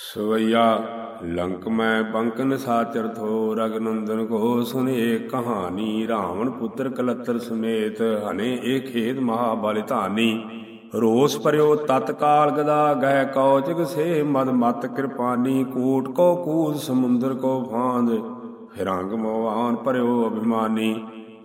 ਸਵਈਆ, ਲੰਕ ਮੈਂ ਬੰਕਨ ਸਾਚਰ ਥੋ ਰਗਨੰਦਨ ਕੋ ਸੁਨੇ ਕਹਾਣੀ, ਰਾਵਣ ਪੁੱਤਰ ਕਲੱਤਰ ਸਮੇਤ ਹਨੇ ਏ ਖੇਤ ਮਹਾਬਲ ਧਾਨੀ। ਰੋਸ ਪਰਿਓ ਤਤਕਾਲ ਗਦਾ ਗਏ ਕੌਚਕ ਸੇ, ਮਦ ਮਤ ਕਿਰਪਾਨੀ, ਕੂਟ ਕੋ ਕੂਦ, ਸਮੁੰਦਰ ਕੋ ਫਾਂਦ ਫਿਰੰਗ ਮੋਵਾਨ ਪਰਿਓ ਅਭਿਮਾਨੀ।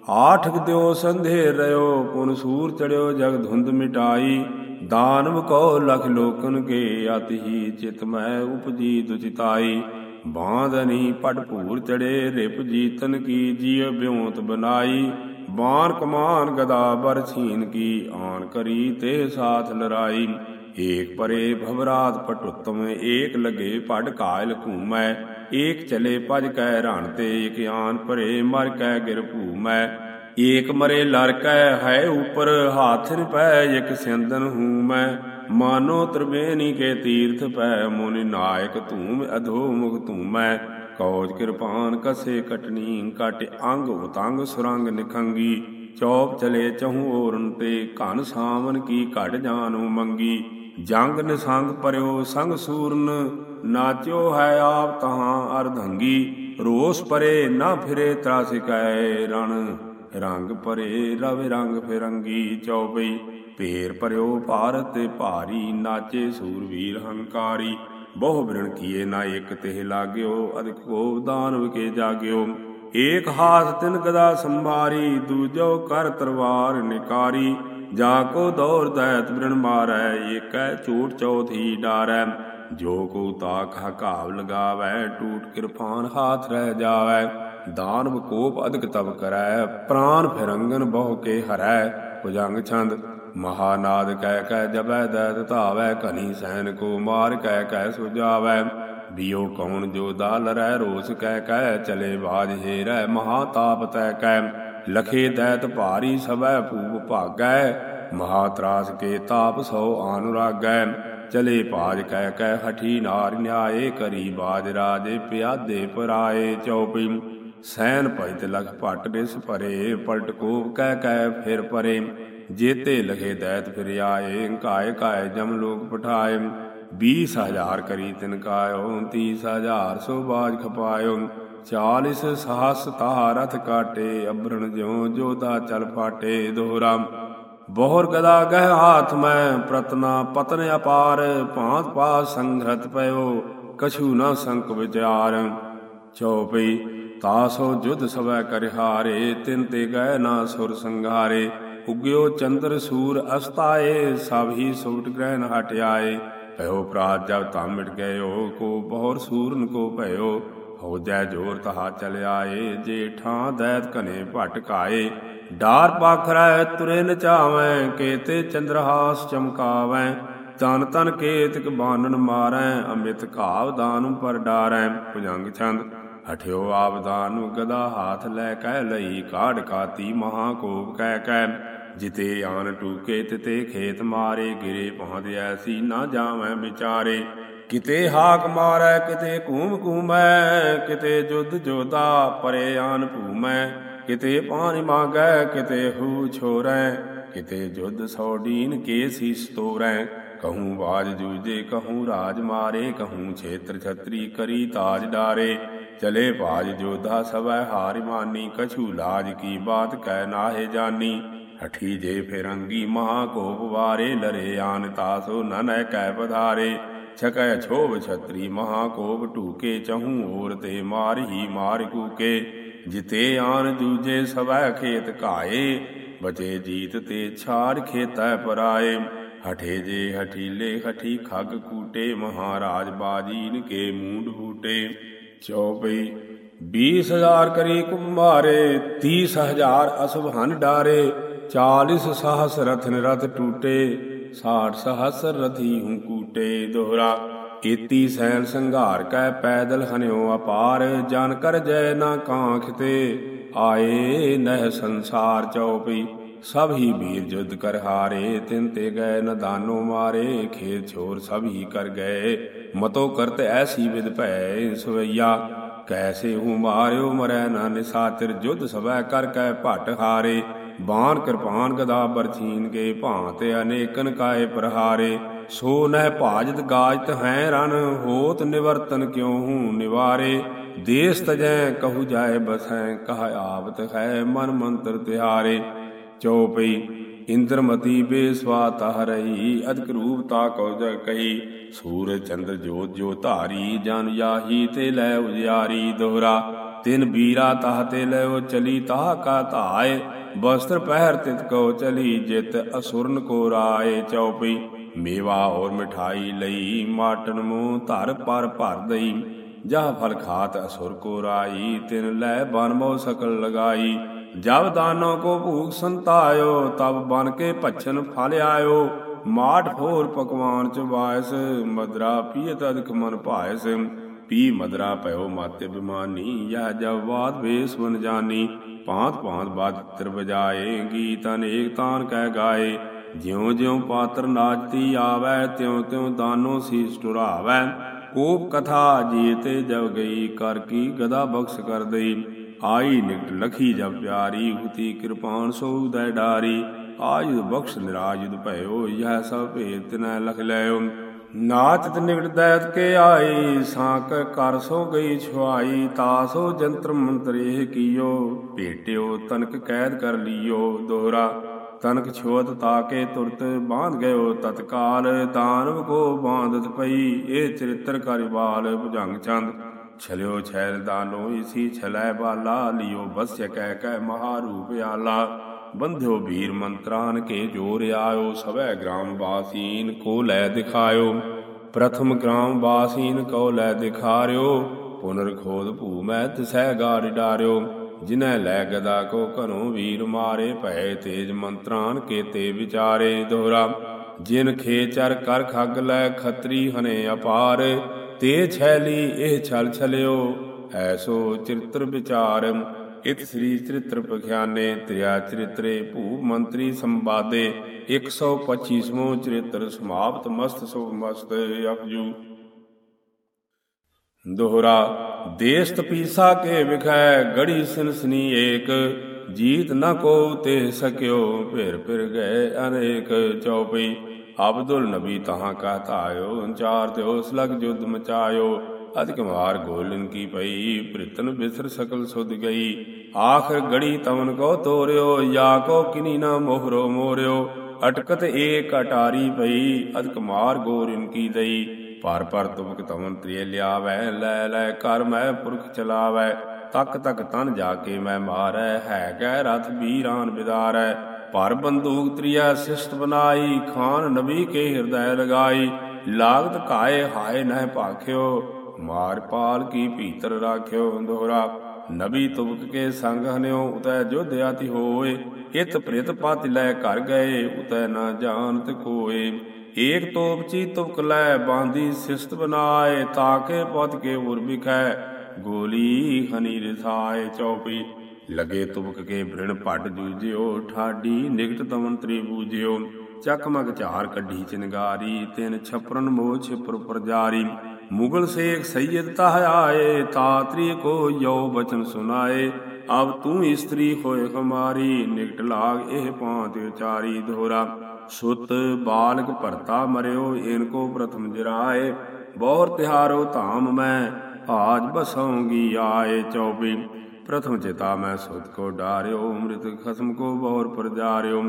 ਆਠਕ ਦਿਓ ਸੰਧੇ ਰਿਓ ਪੁਨ ਸੂਰ ਚੜਿਓ, ਜਗ ਧੁੰਦ ਮਿਟਾਈ। ਦਾਨਵ ਕੋ ਲਖ ਲੋਕਨ ਕੇ ਅਤਿ ਹੀ ਚਿਤ ਮੈਂ ਉਪਜੀ ਦੁਚਿਤਾਈ। ਬਾਂਧਨੀ ਪਟ ਭੂਰ ਚੜੇ, ਰਿਪ ਜੀਤਨ ਕੀ ਜੀਵ ਬਿਉਂਤ ਬਨਾਈ। ਬਾਣ ਕਮਾਨ ਗਦਾ ਬਰ ਛੀਨ ਕੀ ਆਨ ਕਰੀ ਤੇ ਸਾਥ ਲੜਾਈ ਏਕ ਪਰੇ ਭਵਰਾਤ ਪਟੁੱਤਮ ਏਕ ਲਗੇ ਪੜ ਕਾਇਲ ਘੂਮੈ, ਏਕ ਚਲੇ ਭਜ ਕੈ ਰਣ ਤੇ, ਏਕ ਆਨ ਪਰੇ ਮਰ ਕੈ ਗਿਰ ਭੂਮੈ। ਏਕ ਮਰੇ ਲਰ ਕੈ ਹੈ ਉਪਰ ਹਾਥਨ ਪੈ ਇਕ ਸਿੰਦਨ ਹੂੰ ਮੈਂ ਮਾਨੋ ਤਰਬੇਨੀ ਕੇ ਤੀਰਥ ਪੈ, ਮੁਨਿ ਨਾਇਕ ਧੂਮ ਅਧੋ ਮੁਖ ਧੂਮੈ। ਕੌਜ ਕਿਰਪਾਨ ਕਸੇ ਕਟਨੀ, ਕਟ ਅੰਗ ਉਤੰਗ ਸੁਰੰਗ ਨਿਖੰਗੀ। ਚੌਪ ਚਲੇ ਚਹੂ ਔਰਨ ਤੇ, ਘਨ ਸਾਵਨ ਕੀ ਘਟ ਜਾਨੂ ਮੰਗੀ। ਜੰਗ ਨਿਸੰਗ ਪਰਿਓ ਸੰਗ ਸੂਰਨ, ਨਾਚਿਓ ਹੈ ਆਪ ਤਹਾਂ ਅਰਧੰਗੀ, ਰੋਸ ਪਰੇ ਨਾ ਫਿਰੇ ਤਰਾਸਿਕੈ ਰਣ। ਰੰਗ ਪਰੇ ਰਵ ਰੰਗ ਫਿਰੰਗੀ ਚੌਪਈ ਭੇਰ ਪਰਿਓ ਭਾਰਤ ਤੇ ਭਾਰੀ, ਨਾਚੇ ਸੂਰਵੀਰ ਹੰਕਾਰੀ। ਬਹੁ ਬਿਰਣ ਕੀਏ ਨਾ ਇਕ ਤੇ ਲਾਗਿਓ ਅਦਿਕ ਕੋ ਦਾਨਵ ਕੇ ਜਾਗਿਓ। ਏਕ ਹਾਥ ਤਿਨ ਗਦਾ ਸੰਭਾਰੀ, ਦੂਜੋ ਕਰ ਤਰਵਾਰ ਨਿਕਾਰੀ। ਜਾ ਕੋ ਦੌਰ ਦੈਤ ਬਿਰਣ ਮਾਰੈ, ਏਕੈ ਝੂਠ ਚੌਥੀ ਡਾਰੈ। ਜੋ ਕੋ ਤਾਕ ਹਕਾਵ ਲਗਾਵੈ, ਟੂਟ ਕਿਰਪਾਨ ਹਾਥ ਰਹਿ ਜਾਵੈ। ਦਾਨਵ ਕੋਪ ਅਦਿਕ ਤਬ ਕਰੈ, ਪ੍ਰਾਨ ਫਿਰੰਗਨ ਬਹੁ ਕੇ ਹਰੈ। ਭੁਜੰਗ ਛੰਦ, ਮਹਾਨਾਦ ਕਹਿ ਕਹਿ ਜਬੈ ਦੈਤ ਧਾਵੈ ਕਨੀ ਸੈਨ ਕੋ ਮਾਰ ਕਹਿ ਕਹਿ ਸੁਜਾਵੈ। ਬਿਓ ਕੌਣ ਜੋ ਦਾਲ ਰਹਿ ਰੋਸ ਕਹਿ ਕਹਿ ਚਲੇ ਬਾਜ ਹੇਰੈ ਮਹਾ ਤਾਪ ਤੈ ਕਹਿ ਲਖੇ ਦੈਤ ਭਾਰੀ ਸਭੈ ਭੂਪ ਭਾਗੈ, ਮਹਾ ਤਰਾਸ ਕੇ ਤਾਪ ਸੋ ਆਨੁਰਾਗੈ ਚਲੇ ਭਾਜ ਕਹਿ ਕਹਿ ਹਠੀ ਨਾਰ ਨਿਆਏ ਕਰੀ ਬਾਜ ਰਾਜੇ ਪਿਆਦੇ ਪਰਾਏ। ਚੌਪੀ ਸੈਨ ਭਜਤ ਲਖ ਭਟ ਰਿਸ ਭਰੇ, ਪਲਟ ਕੋਪ ਕਹਿ ਕਹਿ ਫਿਰ ਪਰੇ। ਜੇਤੇ ਲਖੇ ਦੈਤ ਫਿਰ ਆਏ ਕਾਇ ਕਾਇ ਜਮ ਲੋਕ ਪਠਾਏ। 20000 ਕਰੀ ਤਿਨ ਕਾਇਓ 30000 ਸੋ ਬਾਜ ਖਪਾਇਓ। 40 ਸਹਸ ਤਾਹ ਰਥ ਕਾਟੇ ਅਬਰਣ ਜਿਉ ਜੋਦਾ ਚਲ ਫਾਟੇ ਦੋਹਰਾ। ਬਹੁਰ ਗਦਾ ਗਹਿ ਹਾਥ ਮੈਂ, ਪ੍ਰਤਨਾ ਪਤਨ ਅਪਾਰ, ਭਾਂਤ ਪਾਸ ਸੰਘਰਤ ਪਇਓ, ਕਛੂ ਨ ਸੰਕ ਵਿਚਾਰ। ਚਉਪਈ ਤਾਸੋ ਜੁਧ ਸਵੈ ਕਰਿਹਾਰੇ ਤਿਨ ਤੇ ਗਏ ਨਾ ਸੁਰ ਸੰਘਾਰੇ। ਉਗਿਓ ਚੰਦਰ ਸੂਰ ਅਸਤਾਏ, ਸਭ ਹੀ ਸੁਟ ਗ੍ਰਹਿਨ ਹਟ ਆਏ ਭਇਓ ਪ੍ਰਾਤ ਜਬ ਤਾਂ ਮਿਟ ਗਇਓ, ਕੋ ਬਹੁਰ ਸੂਰਨ ਕੋ ਭਇਓ ਹੋ ਜੋਰ ਤਹਾ ਚਲ ਆਏ ਜੇ ਦੈਤ ਕਨੇ ਭਟਕਾਏ ਡਾਰ ਪਾਖਰੈ ਤੁਰੇ ਨਚਾਵੈ ਕੇਤੇ ਚੰਦਰਹਾਸ ਚਮਕਾਵੈ। ਤਨ ਤਨ ਕੇਤਕ ਬਾਨਨ ਮਾਰੈ ਅਮਿਤ ਘਾਵ ਦਾਨੁ ਪਰ ਡਾਰੈ। ਭੁਜੰਗ ਛੰਦ, ਹਠਿਓ ਆਵਦਾਨ ਗਦਾ ਹਾਥ ਲੈ ਕਹਿ ਲਈ ਕਾੜ ਕਾਤੀ ਮਹਾ ਕੋਪ ਕਹਿ ਕਹਿ ਜਿਤੇ ਆਨ ਟੂਕੇ, ਤਿਤੇ ਖੇਤ ਮਾਰੇ, ਗਿਰੇ ਪਹੁੰਚ ਐਸੀ ਨਾ ਜਾਵੈ ਵਿਚਾਰੇ। ਕਿਤੇ ਹਾਕ ਮਾਰੈ, ਕਿਤੇ ਘੂਮ ਘੂਮੈ, ਕਿਤੇ ਜੁਦ ਜੋਦਾ ਪਰੇ ਆਨ ਭੂਮੈ, ਕਿਤੇ ਪਾਣੀ ਮੰਗੈ, ਕਿਤੇ ਹੂ ਛੋਰੈ, ਕਿਤੇ ਜੁਦ ਸੌ ਕੇ ਸੀਸ ਤੋਰੈ ਕਹੂੰ ਬਾਜ ਜੂਜੇ ਕਹੂੰ ਰਾਜ ਮਾਰੇ, ਕਹੂੰ ਛੇਤਰ ਛਤਰੀ ਕਰੀ ਤਾਜ ਡਾਰੇ। ਚਲੇ ਬਾਜ ਜੋਧਾ ਸਵੈ ਹਾਰਿ ਮਾਨੀ, ਕਛੂ ਲਾਜ ਕੀ ਬਾਤ ਕਹਿ ਨਾਹੇ ਜਾਨੀ। ਹਠੀ ਜੇ ਫਿਰੰਗੀ ਮਹਾ ਕੋਪ ਵਾਰੇ, ਲਰੇ ਆਨ ਤਾਸੋ ਨਨੈ ਕਹਿ ਪਧਾਰੇ। ਛਕੈ ਛੋਭ ਛਤਰੀ ਮਹਾ ਕੋਪ ਢੂਕੇ, ਚਹੂ ਔਰ ਤੇ ਮਾਰ ਹੀ ਮਾਰ ਕੂਕੇ। ਜਿਤੇ ਆਨ ਜੂਜੇ ਸਵੈ ਖੇਤ ਘਾਏ, ਬਚੇ ਜੀਤ ਤੇ ਛਾਰ ਖੇਤੈ ਪਰਾਏ। ਹਠੇ ਜੇ ਹਠੀਲੇ ਹਠੀ ਖੱਗ ਕੂਟੇ, ਮਹਾਰਾਜ ਬਾਜੀਨ ਕੇ ਮੂੰਡ ਹੂਟੇ ਚੌਪਈ 20000 ਕਰੀ ਕੁਮਾਰੇ 30000 ਹਨ ਡਾਰੇ 40 ਸਹਸ ਰਥਨ ਰਥ ਟੂਟੇ। ਸਾਠ ਸਹਸਰ ਰਥੀ ਹੂੰ ਕੂਟੇ ਦੋਹਰਾ। ਕੀਤੀ ਸੈਨ ਸੰਘਾਰ ਕੈ ਪੈਦਲ ਹਨਿਓ ਅਪਾਰ, ਜਨ ਕਰ ਜੈ ਨਾ ਕਾਂਖ ਤੇ। ਆਏ ਨਹਿ ਸੰਸਾਰ ਚਉਪਈ ਸਭ ਹੀ ਵੀਰ ਜੁਦ ਕਰ ਹਾਰੇ। ਤਿੰਨ ਤੇ ਗਏ ਨ ਦਾਨੋ ਮਾਰੇ ਖੇਤ ਛੋਰ ਸਭ ਹੀ ਕਰ ਗਏ। ਮਤੋ ਕਰਤ ਐਸੀ ਵਿਦ ਭੈ ਸਵਈਆ, ਕੈਸੇ ਹੂੰ ਮਾਰਿਓ ਮਰੈ ਨਾ ਨਿਸਾਚਰ, ਜੁਦ ਸਵੈ ਕਰ ਕੈ ਭਟ ਹਾਰੇ। ਬਾਣ ਕਿਰਪਾਨ ਗਦਾ ਬਰਛੀਨ ਕੇ ਭਾਂਤ ਅਨੇਕਨ ਕਾਏ ਪ੍ਰਹਾਰੇ, ਸੋ ਨਹਿ ਭਾਜਤ ਗਾਜਤ ਹੈ ਰਨ ਹੋਤ ਨਿਵਰਤਨ ਕਿਉ ਹੂੰ ਨਿਵਾਰੇ? ਦੇਸ ਤਜੈ ਕਹੂ ਜਾਏ ਬਸੈ ਕਹ ਆਵਤ ਹੈ ਮਨ ਮੰਤਰ ਤਿਹਾਰੇ। ਚਉਪਈ ਇੰਦਰਮਤੀ ਬੇਸਵਾ ਤਹ ਰਹੀ, ਅਦਕ ਰੂਪ ਤਾ ਕਉ ਜਗ ਕਹੀ। ਸੂਰਜ ਚੰਦਰ ਜੋਤ ਜੋ ਧਾਰੀ, ਜਨ ਯਾਹੀ ਤੇ ਲੈ ਉਜਿਆਰੀ ਦੋਹਰਾ। ਤਿਨ ਬੀਰਾ ਤਾਹ ਤੇ ਲਿਓ ਚਲੀ ਤਾਹ ਕਾ ਧਾਏ, ਬਸਤਰ ਪਹਿਰ ਤਿਤ ਕੋ ਚਲੀ ਜਿਤ ਅਸੁਰਨ ਕੋ ਰਾਏ ਚਉਪਈ। ਮੇਵਾ ਔਰ ਮਿਠਾਈ ਲਈ ਮਾਟਨ ਮੂੰਹ ਧਰ ਪਰ ਭਰ ਦਈ। ਜਹ ਫਲ ਖਾਤ ਅਸੁਰ ਕੋ ਰਾਈ, ਤਿਨ ਲੈ ਬਨ ਮੋ ਸਕਲ ਲਗਾਈ। ਜਬ ਦਾਨੋ ਕੋ ਭੂਖ ਸੰਤਾਇਓ, ਤਬ ਬਨ ਕੇ ਭਛਨ ਫਲ ਆਇਓ। ਮਾਠ ਹੋਰ ਪਕਵਾਨ ਚ ਵਾਇਸ, ਮਦਰਾ ਪੀਤ ਅਦਿਕ ਮਨ ਭਾਇਸ। ਪੀ ਮਦਰਾ ਭਇਓ ਮਾਤੇ ਬਿਮਾਨੀ ਯਹ ਜਬ ਬਾਦ ਵੇਸ ਬਨ ਜਾਨੀ। ਭਾਂਤ ਭਾਂਤ ਬਾਦ ਤਰ ਬਜਾਏ ਗੀਤ ਅਨੇਕ ਤਾਨ ਕਹਿ ਗਾਏ। ਜਿਉ ਜਿਉ ਪਾਤਰ ਨਾਚਤੀ ਆਵੈ, ਤਿਉ ਤਿਉ ਦਾਨੋ ਸੀਸ ਟੁਰਾਵੈ। ਕੋਪ ਕਥਾ ਜੀਤੇ ਜਬ ਗਈ, ਕਰ ਕੀ ਗਦਾ ਬਖਸ਼ ਕਰ ਦਈ। ਆਈ ਨਿਕਟ ਲਖੀ ਜਬ ਪਿਆਰੀ ਹੁਤੀ ਕਿਰਪਾਨ ਸੋ ਦੈ ਡਾਰੀ। ਆਯੁਧ ਬਖਸ਼ ਨਿਰਾਜੁਧ ਭਇਓ, ਯਹ ਸਭ ਭੇਤ ਤਿਨੈ ਲਖ ਲਿਓ। ਨਾਚਤ ਨਿਕਟ ਕੇ ਆਈ, ਸਾਂਕ ਕਰ ਸੋ ਗਈ ਛੁਆਈ ਤਾਸੋ ਜੰਤਰ ਮੰਤਰ ਇਹ ਕੀਓ, ਭੇਟਿਓ ਤਨਕ ਕੈਦ ਕਰ ਲਿਓ ਦੋਹਰਾ ਤਨਕ ਛੋਤ ਤਾਕੇ ਤੁਰਤ ਬਾਂਧ ਗਇਓ, ਤਤਕਾਲ ਦਾਨਵ ਕੋ ਬਾਂਧਤ ਪਈ, ਇਹ ਚਰਿੱਤਰ ਕਰਿਵਾਲ ਭੁਜੰਗ ਚੰਦ। ਛਲਿਓ ਛੈਲ ਦਾਨੋ ਇਸੀ ਛਲੈ ਬਾਲਾ, ਲਿਓ ਬਸਯ ਕਹਿ ਕਹਿ ਮਹਾਰੂਪ ਆਲਾ। ਬੰਧਿਓ ਵੀਰ ਮੰਤਰਾਨ ਕੇ ਜੋਰ ਆਇਓ, ਸਵੈ ਗ੍ਰਾਮ ਵਾਸੀਨ ਕੋ ਲੈ ਦਿਖਾਇਓ। ਪ੍ਰਥਮ ਗ੍ਰਾਮ ਵਾਸੀਨ ਕੋ ਲੈ ਦਿਖਾਰਿਓ ਪੁਨਰ ਖੋਦ ਭੂ ਮੈਂ ਤਿਸੈ ਗਾੜ ਡਾਰਿਓ। ਜਿਨੈ ਲੈ ਗਦਾ ਕੋ ਘਰੋਂ ਵੀਰ ਮਾਰੇ ਭੈ ਤੇਜ ਮੰਤਰਾਨ ਕੇ ਤੇ ਵਿਚਾਰੇ। ਦੋਹਰਾ, ਜਿਨ ਖੇਚਰ ਕਰ ਖੱਗ ਲੈ ਖਤਰੀ ਹਨੇ ਅਪਾਰ। ਤੇ ਛੈਲੀ ਇਹ ਛਲ ਛਲਿਓ, ਐਸੋ ਚਿਰਤਰ ਵਿਚਾਰ। ਇਤ ਸ੍ਰੀ ਚਰਿਤ੍ਰ ਪਖਿਆਨੇ ਤ੍ਰਿਆ ਚਰਿਤਰੇ ਭੂ ਮੰਤਰੀ ਸੰਵਾਦੇ 125ਵਾਂ ਚਰਿਤ੍ਰ ਸਮਾਪਤ, ਮਸਤ ਸੋ ਮਸਤ ਅਪਜੂ ਦੋਹਰਾ, ਦੇਸ ਤਪੀਸਾ ਕੇ ਵਿਖੈ, ਗੜੀ ਸਿਨਸਨੀ ਏਕ, ਜੀਤ ਨ ਕੋ ਤੇ ਸਕਿਓ ਫਿਰ ਫਿਰ ਗਏ ਅਨੇਕ ਚਉਪਈ। ਅਬਦੁਲ ਨਬੀ ਤਹਾਂ ਕਹਤਾ ਚਾਰ ਤੇ ਉਸ ਲਗ ਜੁਦ ਮਚਾਇਓ। ਅਧਿਕ ਮਾਰ ਗੋਲਨ ਕੀ ਪਈ, ਪ੍ਰਿਤਨ ਬਿਸਰ ਸਕਲ ਸੁਧ ਗਈ। ਆਖਰ ਗੜੀ ਤਵਨ ਕੋ ਤੋਰਿਓ, ਯਾ ਕੋ ਕਿਨੀ ਨਾ ਮੋਹਰੋ ਮੋਰਿਓ। ਅਟਕਤ ਏਕ ਅਟਾਰੀ ਪਈ, ਅਧਿਕ ਮਾਰ ਗੋਰਿਨ ਕੀ ਦਈ। ਪਰ ਪਰ ਤੁਮਕ ਤਵਨ ਤ੍ਰਿਏ ਲਿਆਵੈ, ਲੈ ਲੈ ਕਰ ਮੈਂ ਪੁਰਖ ਚਲਾਵੈ। ਤਕ ਤੱਕ ਤਨ ਜਾ ਕੇ ਮੈਂ ਮਾਰੈ, ਹੈ ਗੈ ਰਥ ਵੀਰਾਨ ਬਿਦਾਰੈ। ਪਰ ਬੰਦੂਕ ਤ੍ਰਿਆ ਸਿਸ਼ਟ ਬਨਾਈ, ਖਾਨ ਨਬੀ ਕੇ ਹਿਰਦੈ ਲਗਾਈ। ਲਾਗਤ ਕਾਏ ਹਾਏ ਨਹਿ ਭਾਖਿਓ। ਮਾਰ ਪਾਲ ਕੀ ਭੀਤਰ ਰਾਖਿਓ ਦੋਹਰਾ, ਨਬੀ ਤੁਬਕ ਕੇ ਸੰਗ ਹਨਿਓ, ਉਤੈ ਜੁਧ ਆਤੀ ਹੋਏ। ਇਤ ਪ੍ਰਿਤ ਪਤ ਲੈ ਘਰ ਗਏ, ਉਤੈ ਨਾ ਜਾਣਤ ਕੋਏ ਏਕ ਤੋਪ ਤੁਬਕ ਲੈ ਬਾਂਦੀ ਸਿਸਤ ਬਨਾਏ ਤਾਕੇ ਪਤ ਕੇ ਉਰ ਬਿਖੈ ਗੋਲੀ ਹਨੀ ਰਸਾਏ ਚੌਪੀ। ਲਗੇ ਤੁਬਕ ਕੇ ਬ੍ਰਿਣ ਭਟ ਜੂਜਿਓ ਠਾਡੀ ਨਿਕਟ ਤਵਨ ਤ੍ਰੀ ਬੂਜਿਓ ਚਕਮਕ ਝਾਰ ਕੱਢੀ ਚਿਨਗਾਰੀ ਤਿਨ ਛਪਰਨ ਮੋਹ ਛਿਪਰ ਪ੍ਰਜਾਰੀ ਮੁਗਲ ਸੇਖ ਸੈਯਦ ਤਹ ਆਏ ਤਾਤਰੀ ਕੋ ਯੋ ਬਚਨ ਸੁਨਾਏ ਅਬ ਤੂੰ ਇਸਤਰੀ ਹੋਏ ਹਮਾਰੀ ਨਿਕਟ ਲਾਗ ਇਹ ਪਾਂਤ ਉਚਾਰੀ ਦੋਹਰਾ ਸੁਤ ਬਾਲਕ ਭਰਤਾ ਮਰਿਓ, ਇਨ ਕੋ ਪ੍ਰਥਮ ਜਰਾਏ। ਬਹੁਰ ਤਿਹਾਰੋ ਧਾਮ ਮੈਂ ਆਜ ਬਸਉਂਗੀ ਆਏ ਚੌਬੀ। ਪ੍ਰਥਮ ਚਿਤਾ ਮੈਂ ਸੁਤ ਕੋ ਡਾਰਿਓ, ਅੰਮ੍ਰਿਤ ਖਸਮ ਕੋ ਬਹੁਰ ਪ੍ਰਜਾਰਿਓ।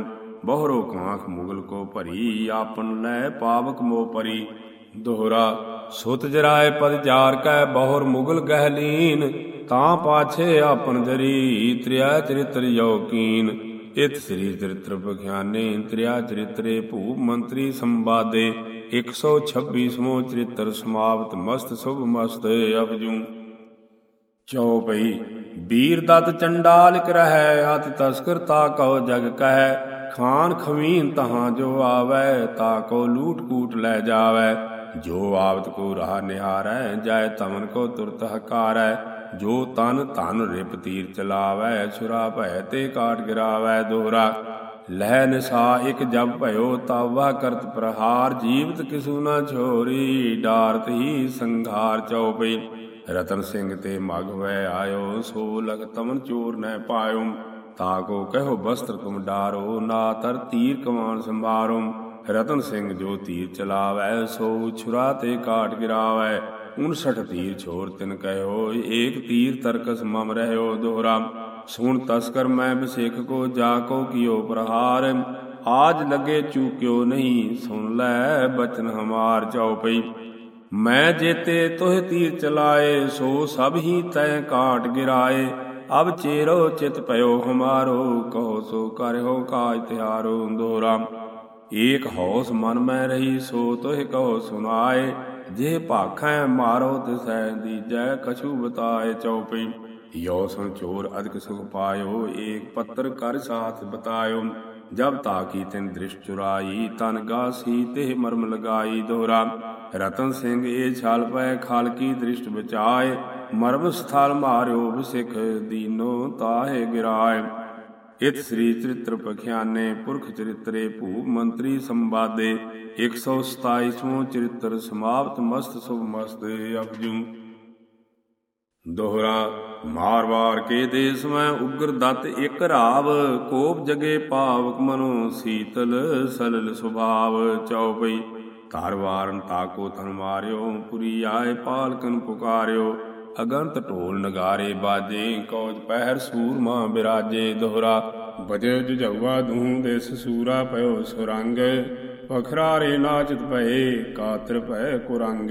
ਬਹੁਰੋ ਕਾਂਖ ਮੁਗਲ ਕੋ ਭਰੀ, ਆਪਨ ਲੈ ਪਾਵਕ ਮੋ ਪਰੀ। ਦੋਹਰਾ, ਸੁਤ ਜਰਾਏ ਪਦ ਜਾਰ ਕੈ ਬਹੁਰ ਮੁਗਲ ਗਹਿਲੀਨ, ਤਾਂ ਪਾਛੇ ਆਪਨ ਜਰੀ ਤ੍ਰਿਆ ਚਰਿਤ੍ਰ ਯੋਕੀਨ। ਇਤ ਸ੍ਰੀ ਚਰਿਤ੍ਰ ਬਖਿਆਨੇ ਤ੍ਰਿਆ ਚਰਿਤਰੇ ਭੂਪ ਮੰਤਰੀ ਸੰਵਾਦੇ 126ਵਾਂ ਚਰਿਤ੍ਰ ਸਮਾਪਤ ਮਸਤ ਸੁਭ ਮਸਤ ਅਪਜੂ ਚਉਪਈ ਵੀਰ ਦਤ ਚੰਡਾਲਿਕ ਰਹੈ ਅਤ ਤਸਕਰ ਤਾ ਕਉ ਜਗ ਕਹੈ। ਖਾਨ ਖਵੀਨ ਤਹਾਂ ਜੋ ਆਵੈ, ਤਾ ਕੋ ਲੂਟ ਕੂਟ ਲੈ ਜਾਵੈ। ਜੋ ਆਵਤ ਕੋ ਰਾਹ ਨਿਹਾਰੈ ਜਾਏ ਤਮਨ ਕੋ ਤੁਰਤ ਹਕਾਰੈ। ਜੋ ਤਨ ਧਨ ਰਿਪ ਤੀਰ ਚਲਾਵੈ ਛੁਰਾ ਭੈ ਤੇ ਕਾਟ ਗਿਰਾਵੈ ਦੋਹਰਾ ਲਹਿ ਨਿਸਾ ਇਕ ਜਬ ਭਇਓ, ਤਾਵਾ ਕਰਤ ਪ੍ਰਹਾਰ, ਜੀਵਤ ਕਿਸੂ ਨਾ ਛੋਰੀ। ਡਾਰਤ ਹੀ ਸੰਘਾਰ ਚਉਪਈ ਰਤਨ ਸਿੰਘ ਤੇ ਮਗਵੈ ਆਇਓ, ਸੋ ਲਗ ਤਮਨ ਚੋਰ ਨਹਿ ਪਾਇਓ। ਤਾ ਕੋ ਕਹੋ ਬਸਤਰ ਤੁਮ ਡਾਰੋ, ਨਾ ਤਰ ਤੀਰ ਕਮਾਨ ਸੰਭਾਰੋ। ਰਤਨ ਸਿੰਘ ਜੋ ਤੀਰ ਚਲਾਵੈ, ਸੋ ਛੁਰਾ ਤੇ ਕਾਟ ਗਿਰਾਵੈ। 59 ਤੀਰ ਛੋਰ ਤਿਨ ਕਹਿਓ, ਏਕ ਤੀਰ ਤਰਕਸ ਮਮ ਰਹਿਓ ਦੋਹਰਾ। ਸੁਣ ਤਸਕਰ ਮੈਂ ਬਿਸੇਖ ਕੋ, ਜਾ ਕੋ ਕੀਓ ਪ੍ਰਹਾਰ। ਆਜ ਲਗੇ ਚੂਕਿਓ ਨਹੀਂ, ਸੁਣ ਲੈ ਬਚਨ ਹਮਾਰ ਚਉਪਈ ਮੈਂ ਜੇਤੇ ਤੋਹ ਤੀਰ ਚਲਾਏ, ਸੋ ਸਭ ਹੀ ਤੈ ਕਾਟ ਗਿਰਾਏ। ਅਬ ਚੇਰੋ ਚਿਤ ਭਇਓ, ਹਮਾਰੋ ਕਹੋ ਸੋ ਕਰਿਓ ਕਾਜ ਤਿਹਾਰੋ ਦੋਰਾ ਏਕ ਹੌਸ ਮਨ ਮੈਂ ਰਹੀ, ਸੋ ਤੋਹ ਕਹੋ ਸੁਨਾਏ ਜੇ ਭਾਖੈ ਮਾਰੋ, ਤਿਸੈ ਦੀਜੈ ਕਛੂ ਬਤਾਏ ਚਉਪਈ। ਯੋ ਸੰ ਚੋਰ ਅਦਿਕ ਸੁਖ ਪਾਇਓ, ਏਕ ਪੱਤਰ ਕਰ ਸਾਥ ਬਤਾਇਓ। ਜਬ ਤਾਕੀ ਤਿਨ ਦ੍ਰਿਸ਼ ਚੁਰਾਈ, ਤਨ ਗਾਸੀ ਤੇ ਮਰਮ ਲਗਾਈ ਦੋਹਰਾ ਰਤਨ ਸਿੰਘ ਇਹ ਛਾਲ ਪੈ, ਖਾਲ ਕੀ ਦ੍ਰਿਸ਼ਟ ਬਚਾਏ। ਮਰਮ ਸਥਲ ਮਾਰਿਓ, ਬਿਸਿਖ ਦੀਨੋ ਤਾਹੇ ਗਿਰਾਏ। ਇਤ ਸ੍ਰੀ ਚਰਿਤ੍ਰ ਪਖਿਆਨੇ ਪੁਰਖ ਚਰਿਤਰੇ ਭੂਪ ਮੰਤਰੀ ਸੰਵਾਦੇ 127ਵਾਂ ਚਰਿਤ੍ਰ ਸਮਾਪਤ, ਮਸਤ ਸੁਭ ਮਸਤ ਅਪਜੂ। ਦੋਹਰਾ ਮਾਰਵਾਰ ਕੇ ਦੇਸ ਮੈਂ ਉਗਰ ਦਤ ਇਕ ਰਾਵ, ਕੋਪ ਜਗੇ ਭਾਵਕ ਮਨੋ ਸੀਤਲ ਸਲਲ ਸੁਭਾਵ ਚਉਪਈ ਧਰ ਵਾਰਨ ਤਾਕੋ ਤਨ ਮਾਰਿਓ, ਪੁਰੀ ਆਏ ਪਾਲਕਨ ਪੁਕਾਰਿਓ। ਅਗੰਤ ਢੋਲ ਨਗਾਰੇ ਬਾਜੇ, ਕੌਜ ਪਹਿਰ ਸੂਰਮਾ ਬਿਰਾਜੇ ਦੋਹਰਾ। ਬਜੇ ਜੁਝਵਾ ਦੂਹ ਦੇਸ ਸੂਰਾ ਪਇਓ ਸੁਰੰਗ। ਪਖਰਾਰੇ ਨਾਚਤ ਪਏ ਕਾਤਰ ਭੈ ਕੁਰੰਗ।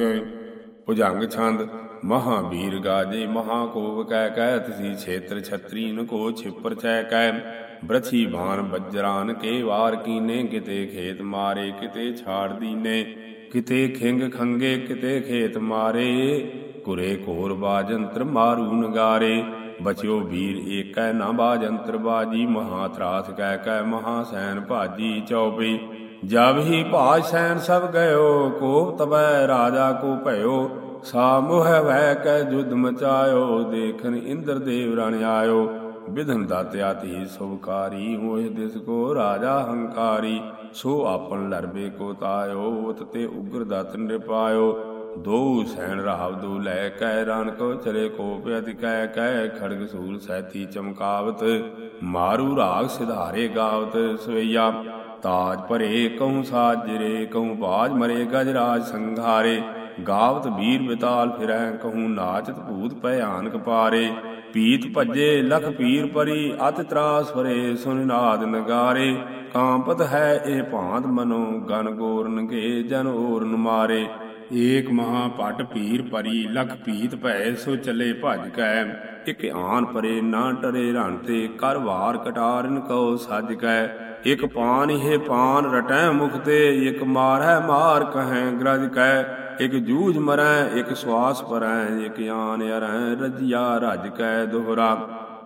ਭੁਜੰਗ ਛੰਦ, ਮਹਾਬੀਰ ਗਾਜੇ ਮਹਾਕੋਪ ਕਹਿ ਕਹਿ, ਤਸੀ ਛੇਤਰ ਛਤਰੀਨ ਕੋ ਛਿਪਰ ਛੈ ਕਹਿ। ਬ੍ਰਥੀ ਬਾਣ ਬੱਜਰਾਨ ਕੇ ਵਾਰ ਕੀਨੇ, ਕਿਤੇ ਖੇਤ ਮਾਰੇ, ਕਿਤੇ ਛਾੜ ਦੀਨੇ। ਕਿਤੇ ਖਿੰਗ ਖੰਗੇ, ਕਿਤੇ ਖੇਤ ਮਾਰੇ। ਕੁਰੇ ਕੋਰ ਬਾਜੰਤਰ ਮਾਰੂ ਨਗਾਰੇ। ਬਚਿਓ ਵੀਰ ਏਕੈ ਨਾ ਬਾਜੰਤਰ ਬਾਜੀ, ਮਹਾ ਤਰਾਸ ਕਹਿ ਕਹਿ ਮਹਾ ਸੈਨ ਭਾਜੀ ਚੌਪੀ ਜਬ ਹੀ ਭਾਜ ਸੈਨ ਸਭ ਗਇਓ ਕੋਪ ਤਬੈ ਰਾਜਾ ਕੋ ਭਇਓ। ਸਾ ਮੋਹ ਵੈ ਕੈ ਜੁਦ ਮਚਾਇਓ, ਦੇਖਨ ਇੰਦਰ ਦੇਵ ਰਣ ਆਇਓ। ਵਿਧਨ ਦਾਤਿਆਤੀ ਸੁਭਕਾਰੀ ਹੋਇ ਦਿਸ ਕੋ ਰਾਜਾ ਹੰਕਾਰੀ। ਸੋ ਆਪਨ ਲਰਬੇ ਕੋ ਤਾਇਓ, ਉਤ ਤੇ ਉਗਰ ਦਤ ਨਿਰਪਾਇਓ। ਦੋ ਸੈਣ ਰਾਵ ਦੋ ਲੈ ਕੈ ਰਣ ਕੋ ਚਲੇ ਕੋ ਪਿਆਦਿ ਕਹਿ ਖੜਗ ਸੂਲ ਸਹਿਤੀ ਚਮਕਾਵਤ, ਮਾਰੂ ਰਾਗ ਸਿਧਾਰੇ ਗਾਵਤ, ਸਵਈਆ ਤਾਜ ਭਰੇ ਕਉ ਸਾਜਰੇ ਕਉ ਬਾਜ ਮਰੇ ਗਜ ਸੰਘਾਰੇ, ਗਾਵਤ ਵੀਰ ਬਿਤਾਲ ਫਿਰੈ ਕਹੂੰ ਨਾਚਤ ਭੂਤ ਭਿਆਨਕ ਪਾਰੇ, ਪੀਤ ਭੱਜੇ ਲਖ ਪੀਰ ਪਰੀ ਅਤ ਤਰਾਸ ਫਰੇ ਸੁਨ ਨਾਦ ਨਗਾਰੇ, ਕਾਂਪਤ ਹੈ ਇਹ ਭਾਂਤ ਮਨੋ ਗਨ ਗੋਰਨ ਕੇ ਜਨ ਓਰਨ ਮਾਰੇ ਏਕ ਮਹਾ ਪਟ ਪੀਰ ਪਰੀ, ਲਖ ਪੀਤ ਭੈ ਸੋ ਚਲੇ ਭਜ ਕੈ। ਇਕ ਆਨ ਪਰੇ ਨਾ ਟਰੇ ਰਣ ਤੇ, ਕਰ ਵਾਰ ਕਟਾਰਨ ਕਉ ਸਜ ਕੈ। ਇਕ ਪਾਨ ਇਹ ਪਾਨ ਰਟੈ ਮੁਖ ਤੇ, ਇਕ ਮਾਰੈ ਮਾਰ ਕਹੈ ਗ੍ਰਜ ਕੈ। ਇਕ ਜੂਝ ਮਰੈ, ਇਕ ਸਵਾਸ ਪਰੈ, ਇਕ ਆਨ ਅਰੈ ਰਜਿਆ ਰਜ ਕੈ ਦੁਹਰਾ।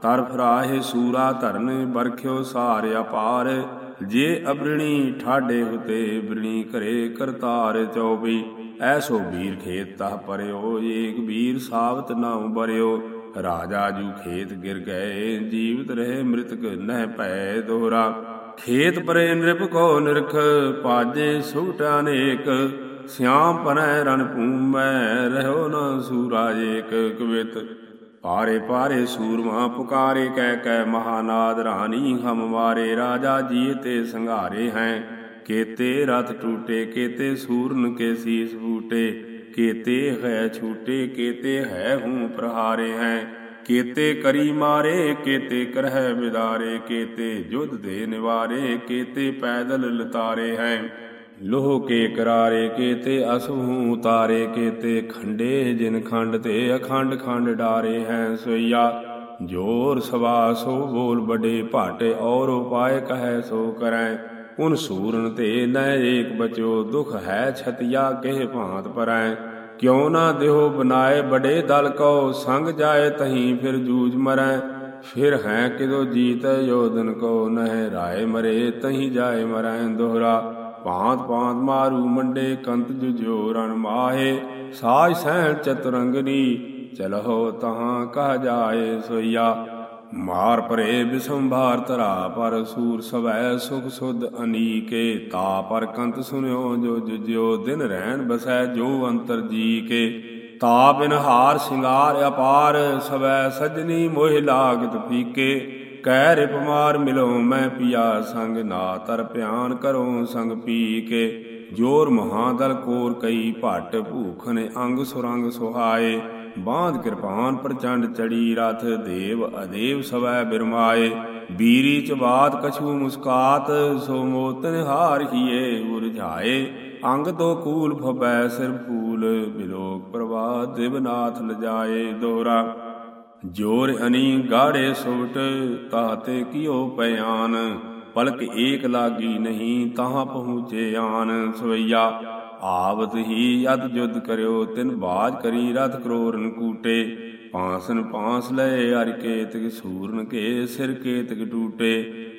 ਤਰ ਫਰਾਹੇ ਸੂਰਾ ਧਰਨ, ਬਰਖਿਓ ਸਾਰ ਅਪਾਰ। ਜੇ ਅਬਰਣੀ ਠਾਡੇ ਹੁਤੇ ਬਰਣੀ ਕਰੇ ਕਰਤਾਰ ਚੌਬੀ ਐਸੋ ਵੀਰ ਖੇਤ ਤਹ ਪਰਿਓ, ਏਕ ਵੀਰ ਸਾਵਤ ਨਾਉ ਬਰਿਓ। ਰਾਜਾ ਜੂ ਖੇਤ ਗਿਰ ਗਏ, ਜੀਵਤ ਰਹੇ ਮ੍ਰਿਤਕ ਨਹਿ ਭੈ ਦੋਹਰਾ। ਖੇਤ ਪਰੇ ਨਿਰਪ ਕੋ ਨਿਰਖ, ਪਾਜੇ ਸੁਟ ਅਨੇਕ ਸਿਆਮ ਪਰੈ ਰਣ ਭੂਮੈ, ਰਹਿਓ ਨ ਸੂਰਾ ਏਕ ਕਵਿਤ। ਪਾਰੇ ਪਾਰੇ ਸੂਰਮਾ ਪੁਕਾਰੇ ਕਹਿ ਕਹਿ ਮਹਾਨਾਦ ਰਾਣੀ, ਹਮ ਮਾਰੇ ਰਾਜਾ ਜੀ ਤੇ ਸੰਘਾਰੇ ਹੈ। ਕੇਤੇ ਰਥ ਟੂਟੇ, ਕੇਤੇ ਸੂਰਨ ਕੇ ਸੀਸ ਫੂਟੇ ਕੇਤੇ ਹੈ ਛੂਟੇ, ਕੇਤੇ ਹੈ ਹੂੰ ਪ੍ਰਹਾਰੇ ਹੈ। ਕੇਤੇ ਕਰੀ ਮਾਰੇ, ਕੇਤੇ ਕਰਹਿ ਵਿਦਾਰੇ ਕੇਤੇ ਜੁਧ ਦੇ ਨਿਵਾਰੇ, ਕੇਤੇ ਪੈਦਲ ਲਤਾਰੇ ਹੈ। ਲੋਹ ਕੇ ਕਰਾਰੇ, ਕੇਤੇ ਅਸਹੂ ਉਤਾਰੇ ਕੇਤੇ ਖੰਡੇ ਜਿਨ ਖੰਡ ਤੇ ਅਖੰਡ ਖੰਡ ਡਾਰੇ ਹੈ ਸੋਇਆ ਜੋਰ ਸਵਾ ਸੋ ਬੋਲ ਬੜੇ ਭਾਟੇ ਔਰ ਉਪਾਏ ਕਹੈ ਸੋ ਕਰੈ। ਉਨ ਸੂਰਨ ਤੇ ਨੈ ਏਕ ਬਚੋ ਦੁਖ ਹੈ ਛਤਿਆ ਕਹਿ ਭਾਂਤ ਪਰੈ। ਕਿਉ ਨਾ ਦੇਹੋ ਬਨਾਏ ਬੜੇ ਦਲ ਕੋ ਸੰਗ ਜਾਏ ਤਹੀਂ ਫਿਰ ਜੂਝ ਮਰੈ। ਫਿਰ ਹੈ ਕਿਦੋ ਜੀਤ ਯੋਧਨ ਕੋ ਨਹਿ ਰਾਏ ਮਰੇ, ਤਹੀਂ ਜਾਏ ਮਰੈ ਦੋਹਰਾ। ਭਾਂਤ ਭਾਂਤ ਮਾਰੂ ਮੰਡੇ ਕੰਤ ਜੁਜੋ ਰਣ ਮਾਹੇ। ਸਾਜ ਸਹਿਣ ਚਤੁਰੰਗਨੀ, ਚਲਹੁ ਤਹਾਂ ਕਹ ਜਾਏ ਸੋਈਆ। ਮਾਰ ਪਰੇ ਬਿਸੰਭਾਰ ਧਰਾ ਪਰ ਸੂਰ ਸਵੈ ਸੁਖ ਸੁਧ ਅਨੀਕੇ, ਤਾ ਪਰ ਕੰਤ ਸੁਨਿਓ ਜੋ ਜੁਜਿਓ ਦਿਨ ਰਹਿਣ ਬਸੈ ਜੋ ਅੰਤਰ ਜੀ ਕੇ ਤਾ ਬਿਨ ਹਾਰ ਸਿੰਗਾਰ ਅਪਾਰ, ਸਵੈ ਸਜਣੀ ਮੋਹਿ ਲਾਗਤ ਪੀਕੇ ਕਹਿ ਰਿਪ ਮਾਰ ਮਿਲੋ ਮੈਂ ਪਿਆ ਸੰਗ, ਨਾ ਤਰ ਪਿਆਨ ਕਰੋ ਸੰਗ ਪੀ ਕੇ ਜੋਰ ਮਹਾਦਲ ਕੋਰ ਕਈ ਭਟ ਭੂਖਨ ਅੰਗ ਸੁਰੰਗ ਸੁਹਾਏ। ਬਾਂਧ ਕਿਰਪਾਨ ਪ੍ਰਚੰਡ ਚੜੀ ਰਥ ਦੇਵ ਅਦੇਵ ਸਵੈ ਬਿਰਮਾਏ, ਬੀਰੀ ਚ ਬਾਤ ਕਛੂ ਮੁਸਕਾਤ, ਸੋ ਮੋਤਨ ਹਾਰ ਹੀਏ ਉਰਝਾਏ ਅੰਗ ਤੋ ਕੂਲ ਫਬੈ ਸਿਰ ਫੂਲ ਬਿਲੋਕ ਪ੍ਰਵਾਹ ਦੇਵਨਾਥ ਲਜਾਏ ਦੋਰਾ। ਜੋਰ ਅਨੀ ਗਾੜੇ ਸੁਟ ਤਾਤੇ ਕਿਉ ਪਿਆਨ ਪਲਕ ਏਕ ਲਾਗੀ ਨਹੀਂ, ਤਾਹ ਪਹੁੰਚੇ ਆਨ, ਸਵਈਆ। ਆਵਤ ਹੀ ਅਦ ਜੁਦ ਕਰਿਓ, ਤਿਨ ਬਾਜ ਕਰੀ ਰਥ ਕਰੋਰਨ ਕੂਟੇ ਪਾਸਨ ਪਾਸ ਲਏ ਅਰ ਕੇਤਕ, ਸੂਰਨ ਕੇ ਸਿਰ ਕੇਤਕ ਟੂਟੇ।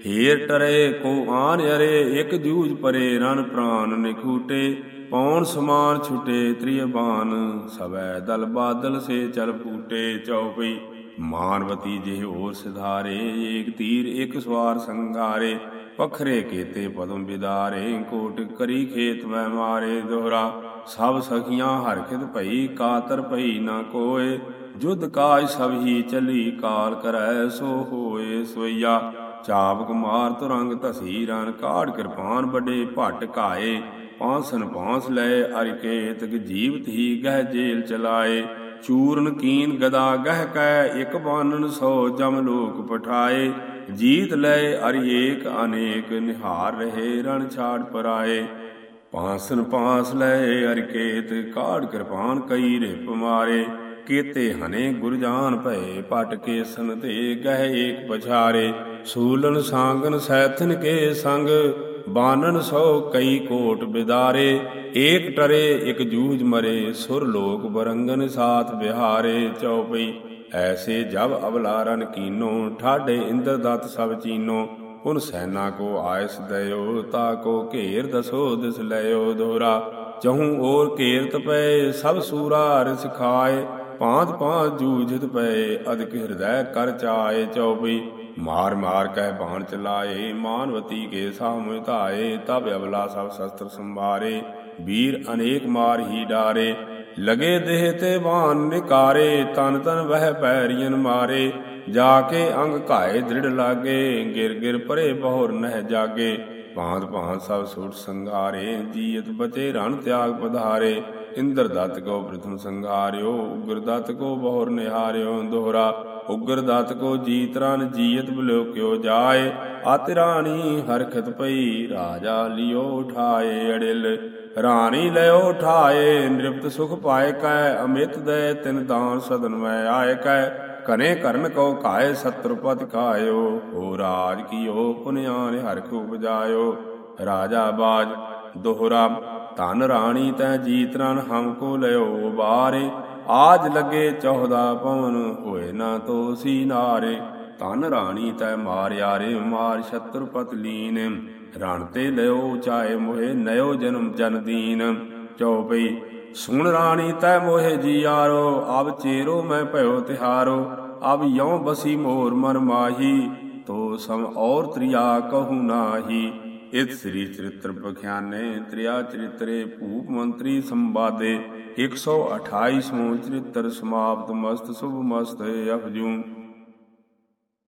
ਹੀਰ ਟਰੇ ਕੋ ਆਨ ਅਰੇ, ਇਕ ਜੂਜ ਪਰੇ ਰਨ ਪ੍ਰਾਨ ਨਿਖੂਟੇ। ਪੌਣ ਸਮਾਨ ਛੁਟੇ ਤ੍ਰਿਯਬਾਨ ਸਵੈ ਦਲ ਬਾਦਲ ਸੇ ਚਲ ਫੂਟੇ ਚਉਪਈ, ਮਾਨਵਤੀ ਜਿਹ ਹੋਰ ਸਿਧਾਰੇ, ਏਕ ਤੀਰ ਇਕ ਸਵਾਰ ਸੰਗਾਰੇ ਪਖਰੇ ਕੇਤੇ ਪਦਮ ਵਿਦਾਰੇ, ਕੋਟ ਕਰੀ ਖੇਤ ਮੈਂ ਮਾਰੇ ਦੋਹਰਾ। ਸਭ ਸਖੀਆਂ ਹਰਖਿਤ ਭਈ, ਕਾਤਰ ਭਈ ਨਾ ਕੋਏ। ਜੁਦ ਕਾਜ ਸਭ ਹੀ ਚਲੀ, ਕਾਲ ਕਰੈ ਸੋ ਹੋਏ ਸੋਈਆ। ਚਾਪ ਕੁਮਾਰ ਤੁਰੰਗ ਧਸੀ, ਰਣ ਕਾੜ ਕਿਰਪਾਨ ਵੱਡੇ ਭਟ ਘਾਏ। ਪਾਂਸਨ ਪਾਂਸ ਲੈ ਅਰਿਕੇਤ ਜੀਵਤ ਹੀ ਗਹਿ ਜੇਲ ਚਲਾਏ। ਚੂਰਨ ਕੀਨ ਗਦਾ ਗਹਿ ਕੈ, ਇਕ ਬਾਨਨ ਸੋ ਜਮ ਲੋਕ ਪਠਾਏ। ਜੀਤ ਲੈ ਅਰਿਏਕ ਅਨੇਕ ਨਿਹਾਰ ਰਹੇ, ਰਣ ਛਾੜ ਪਰਾਏ। ਪਾਸਨ ਪਾਸ ਲੈ ਅਰਿਕੇਤ ਕਾੜ ਕਿਰਪਾਨ ਕਈ ਰਿਪ ਮਾਰੇ। ਕੀਤੇ ਹਨੇ ਗੁਰਜਾਨ ਭਏ, ਪਟ ਕੇ ਸਨ ਤੇ ਗਹਿ ਏਕ ਪਛਾਰੇ। ਸੂਲਨ ਸਾੰਗਨ ਸੈਥਨ ਕੇ ਸੰਗ ਬਾਨਨ ਸੋ ਕਈ ਕੋਟ ਬਿਦਾਰੇ, ਏਕ ਟਰੇ ਇਕ ਜੂਝ ਮਰੇ, ਸੁਰ ਲੋਕ ਬਰੰਗਨ ਸਾਥ ਬਿਹਾਰੇ ਚਉਪਈ ਐਸੇ ਜਬ ਅਵਲਾਰਨ ਕੀਨੋ, ਠਾਡੇ ਇੰਦਰ ਦਤ ਸਭ ਚੀਨੋ, ਉਨ ਸੈਨਾ ਕੋ ਆਇਸ ਦਇਓ, ਤਾ ਕੋ ਘੇਰ ਦਸੋ ਦਿਸ ਲਿਓ ਦੋਰਾ, ਚਹੂ ਔਰ ਘੇਰਤ ਪਏ, ਸਭ ਸੂਰਾ ਰਿਸ ਖਾਏ ਪਾਂਤ ਪਾਂਤ ਜੂਝਤ ਪਏ, ਅਦਿਕ ਹਿਰਦੈ ਕਰ ਚਾਏ ਚਉਪਈ ਮਾਰ ਮਾਰ ਕਹਿ ਬਾਣ ਚਲਾਏ ਮਾਨਵਤੀ ਕੇ ਸਾਹਮਣੇ ਧਾਏ, ਤਬ ਅਬਲਾ ਸਭ ਸ਼ਸਤਰ ਸੰਭਾਰੇ, ਵੀਰ ਅਨੇਕ ਮਾਰ ਹੀ ਡਾਰੇ, ਲਗੇ ਦੇਹ ਤੇ ਬਾਣ ਨਿਕਾਰੇ, ਤਨ ਤਨ ਵਹਿ ਪੈਰੀਨ ਮਾਰੇ, ਜਾ ਕੇ ਅੰਗ ਘਾਏ ਦ੍ਰਿੜ ਲਾਗੇ, ਗਿਰ ਗਿਰ ਪਰੇ ਬਹੁਰ ਨਹਿ ਜਾਗੇ, ਭਾਂਤ ਭਾਂਤ ਸਭ ਸੂਟ ਸੰਘਾਰੇ, ਜੀਤ ਬਚੇ ਰਣ ਤਿਆਗ ਪਧਾਰੇ ਇੰਦਰ ਦਤ ਕੋ ਪ੍ਰਥਮ ਸੰਘਾਰਿਓ ਉਗਰ ਦਤ ਕੋ ਬਹੁਰ ਨਿਹਾਰਿਓ, ਦੋਹਰਾ ਉਗਰ ਦਤ ਕੋ ਜੀਤ ਰਨ ਜੀਤ ਬਲੋਕਿਓ ਜਾਏ ਆਤਿ ਰਾਣੀ ਹਰਖਤ ਪਈ ਰਾਜਾ ਲਿਓ ਉਠਾਏ ਅੜਿਲ। ਰਾਣੀ ਲਿਓ ਉਠਾਏ ਨਿਰਪਤ ਸੁਖ ਪਾਏ ਕੈ, ਅਮਿਤ ਦੇ ਤਿਨ ਦਾਨ ਸਦਨ ਮੈਂ ਆਏ ਕੈ। ਕਨੇ ਕਰਨ ਕੋ ਕਾਏ ਸਤਰਪਤ ਕਾਇਓ, ਹੋ ਰਾਜ ਕੀਓ ਪੁਨਿਆਨ ਹਰਖ ਉਪਜਾਇਓ। ਰਾਜਾ ਬਾਜ, ਦੋਹਰਾ, ਧਨ ਰਾਣੀ ਤੈ ਜੀਤ ਰਨ ਹਮ ਕੋ ਲਿਓ ਬਾਰੇ। ਆਜ ਲੱਗੇ ਚੌਹਦਾ ਪਵਨ ਹੋਏ ਨਾ ਤੋਸੀ ਨਾਰੇ। ਧਨ ਰਾਣੀ ਤੈ ਮਾਰਿਆ ਰੇ, ਮਾਰ ਸ਼ਤਰਪਤ ਲੀਨ। ਰਣ ਤੇ ਲਿਓ ਚਾਏ ਮੋਹੇ ਨਯੋ ਜਨਮ ਜਨ ਦੀਨ। ਚਉਪਈ ਸੁਣ ਰਾਣੀ ਤੈ ਮੋਹੇ ਜੀ ਆਰੋ ਅਬ ਚੇਰੋ ਮੈਂ ਭਇਓ ਤਿਹਾਰੋ। ਅਬ ਯਉ ਬਸੀ ਮੋਰ ਮਨ ਮਾਹੀ, ਤੋ ਸਮ ਔਰ ਤ੍ਰਿਆ ਕਹੂ ਨਾਹੀ। ਇਤ ਸ੍ਰੀ ਚਰਿਤ੍ਰ ਪਖਿਆਨੇ, ਤ੍ਰਿਆ ਚਰਿਤਰੇ, ਭੂਪ ਮੰਤਰੀ ਸੰਵਾਦੇ 128 ਸਮੋ ਚਰਿਤ੍ਰ ਸਮਾਪਤ, ਮਸਤ, ਸੁਭ ਮਸਤ ਅਫਜੂ।